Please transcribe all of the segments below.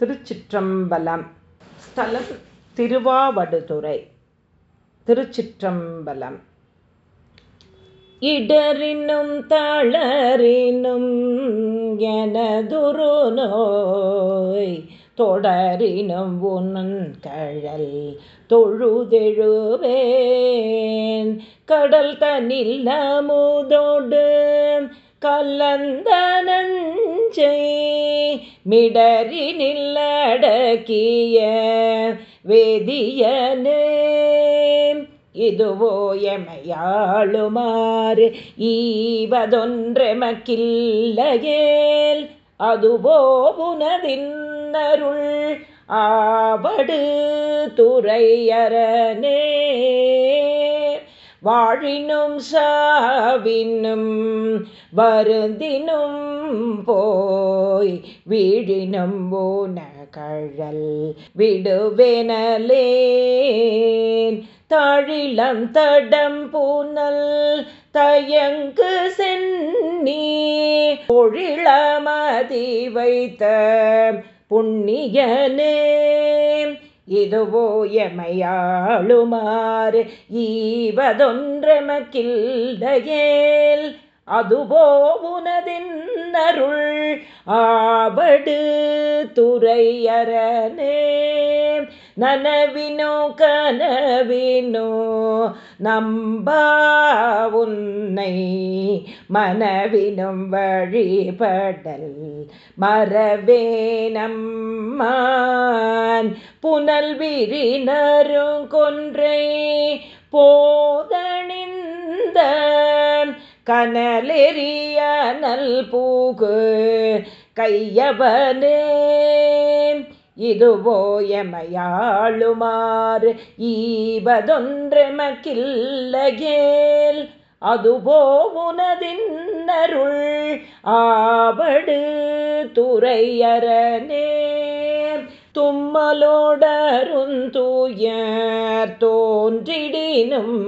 திருச்சிற்றம்பலம். ஸ்தலம் திருவாவடுதுறை. திருச்சிற்றம்பலம். இடரினும் தளரினும் எனதுரு நோய் தொடரினும் உன் கழல் தொழுதெழுவேன். கடல் தனில் அமுதோடு கலந்த நஞ்சை மிடறி நில்லடக்கிய வேதியனே. இதுவோ எமையாளுமாறு ஈவதொன்றெமக்கில்லையேல் அதுவோ புனதின்னருள் ஆவடு துறையரனே. வாழினும் சாவினும் வருந்தினும் போய் வீழினும் போன கழல் விடுவேனலேன். தாழிலம் தடம் பூனல் தயங்கு சென்னி பொழிளமதி வைத்த புண்ணியனே. இதுவோ எமையாளுமாறு ஈவதொன்றமக்கில்லையேல் அதுவோ உனதின் அருள் ஆவடு துறையரனே நனவினோ கனவினோ நம்பா உன்னை மனவினும் வழிபடல். மரவேனம்மான் புனல் விரினரும் கொன்றை போதணிந்த கனலெறிய நல் பூகு கையவனே இதுவோ எமையாளுமாறு ஈவதொன்றெமக்கில்லையேல் அதுவோ உனதின் அருள் ஆவடு துறையரனே தும்மலோடருந்துயர் தோன்றிடினும்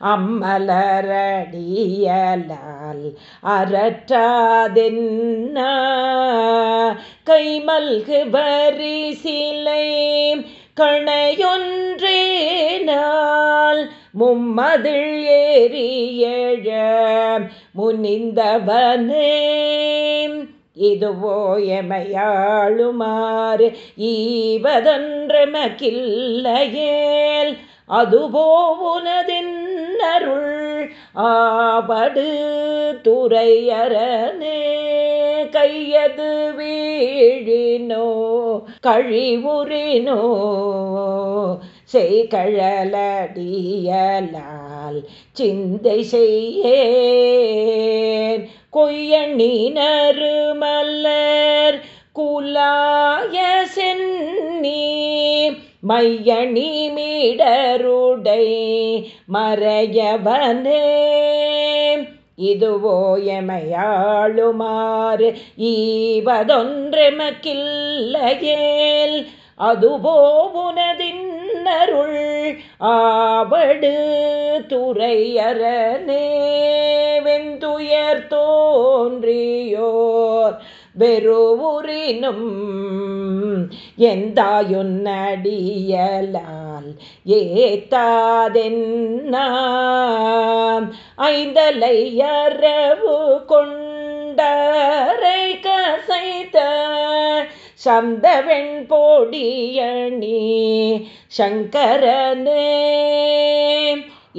அம்மலரடியலால் அரற்றாதென்ன கைமல்கு வரி சிலை கணையொன்றேனால் மும்மதில் ஏறியழ முனிந்தவனே. இதுவோ எமையாளுமாறு ஈவதொன்றமக்கில்லையேல் அதுபோ உனதின் அருள் ஆபடு துறையரனே கையது வீழினோ கழிவுறினோ செய்கழலடியலால் சிந்தை செய்யேன். கொய்யணினருமல்லர் குலாய சென்னி மையணி மீடருடை மறையவனே. இதுவோ எமையாளுமாறு ஈவதொன்றெமக்கில்லையேல் அதுபோ உனதின் அருள் ஆவடு துறையரனே. வெந்துயர் தோன்றியோர் வெறுவுரினும் எந்தாயுன்னடியலால் ஏத்தாதென்ன ஐந்தலை அரவு கொண்டரை கசைத்த சந்தவெண் பொடியணி சங்கரனே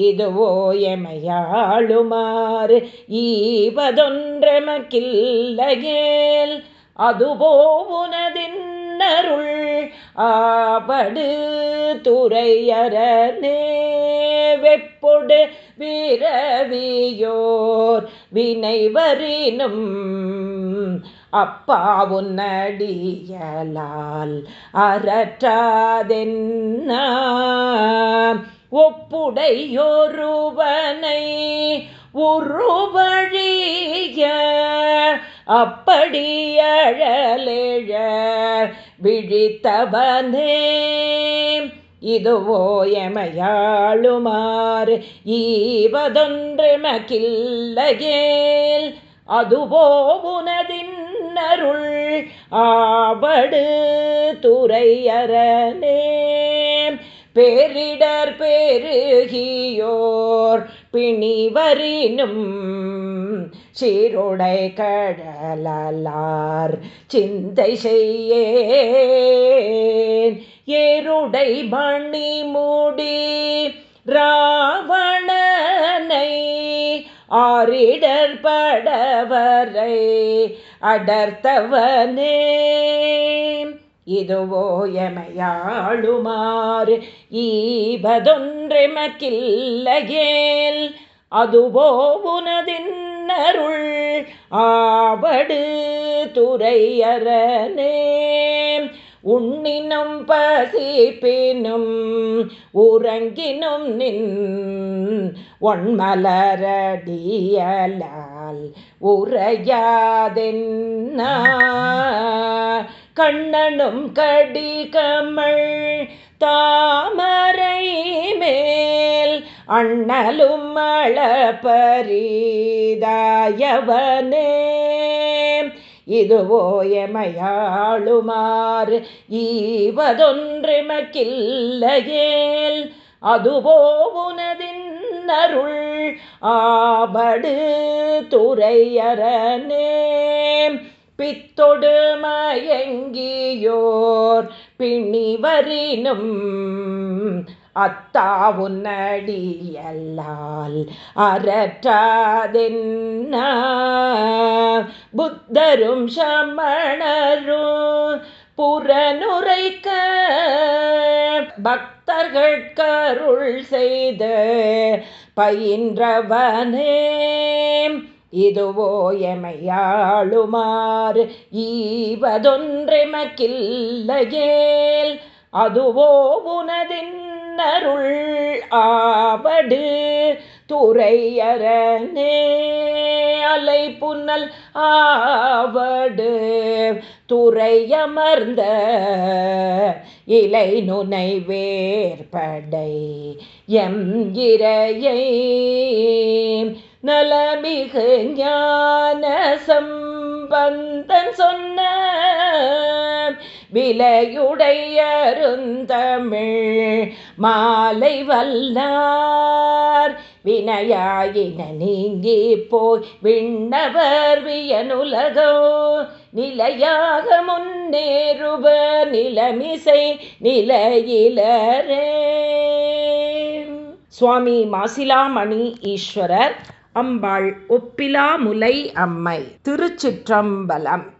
இதுவோ எமையாளுமாறு ஈவதொன்றமக்கில்லையேல் அதுவோ உனதின்னருள் ஆபடு துறையரனே வெப்பொடு விரவியோர் வினைவரினும் அப்பா உன்னடியலால் அறற்றாதென்ன? ஒப்புடையொருவனை உருவழிய அப்படியழலேழ விழித்தவனே. இதுவோ எமையாளுமாறு ஈவதொன்று மகில்லையேல் அதுவோ உனதின் நின்னருள் ஆவடு துறையரனே. பேரிடர் பெருகியோர் பிணிவரினும் சீருடை கடலார் சிந்தை செய்யேன். ஏருடை மணி மூடி ராவ ஆரிடர் படவரை அடர்த்தவனே. இதுவோ எமையாளுமாறு ஈபதொன்றெமக்கில்லையேல். அதுவோ உனதின்னருள் ஆவடு துறையரனே. உண்ணினும் பசிப்பினும் உறங்கினும் நின் ஒன்மலரடியலால் உரையாதென்ன கண்ணனும் கடிகமள் தாமரை மேல் அண்ணலும் அளப்பரிதாயவனே இதுவோ எமையாளுமாறு ஈவதொன்றுமக்கில்லையேல் அதுவோ உனதின் அருள் ஆபடு துறையரனே பித்தொடு மயங்கியோர் பிணிவரினும் அத்தா உன்னடியல்லால் அறற்றாதென்ன? புத்தரும் சமணரும் புறனுரைக்க கருள் செய்த பயின்றவனே. இதுவோ எமையாளுமாறு ஈவதொன்றெமக்கில்லையேல்? அதுவோ உனதின் அருள் ஆவடு துறையரனே. அலை புன்னல் ஆவடு துறையமர்ந்த இலை நுனை வேற்படை எம் இரையை நலமிகு ஞான சம்பந்தன் சொன்ன விலையுடையருந்தமிழ் மாலை வல்லார். வினையாயின நீங்கி போய் விண்ணவர் வியனுலகோ. நிலையாக முன்னேறுப நிலமிசை நிலையிலரே சுவாமி மாசிலாமணி ஈஸ்வரர் அம்பாள் ஒப்பிலாமுலை அம்மை திருச்சிற்றம்பலம்.